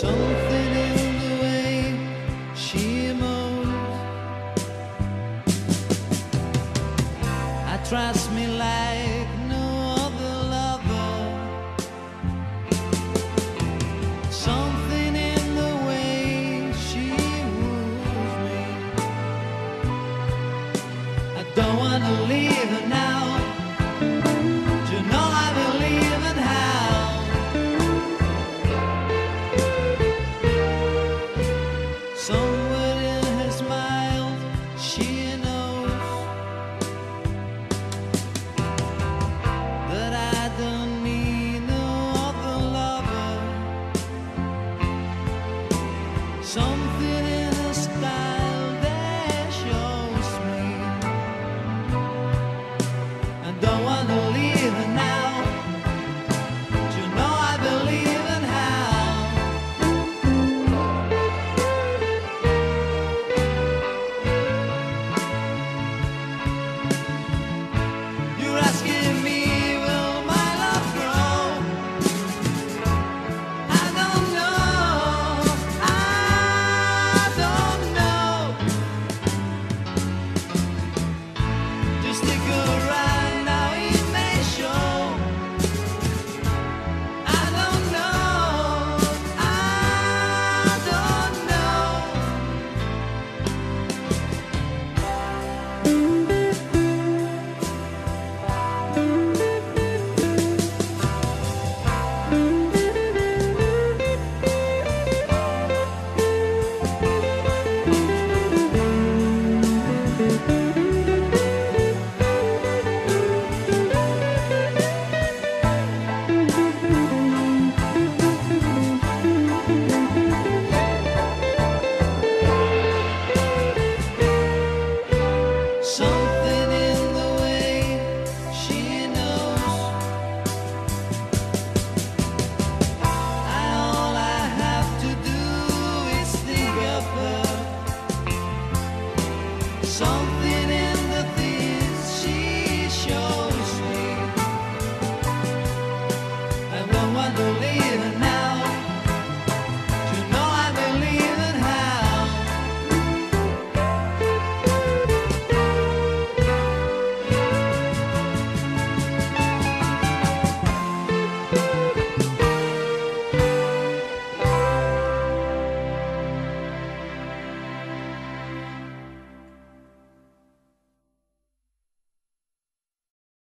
Something in the way she moves Attracts me like no other lover. Something in the way she moves me. I don't wanna leave. Some living in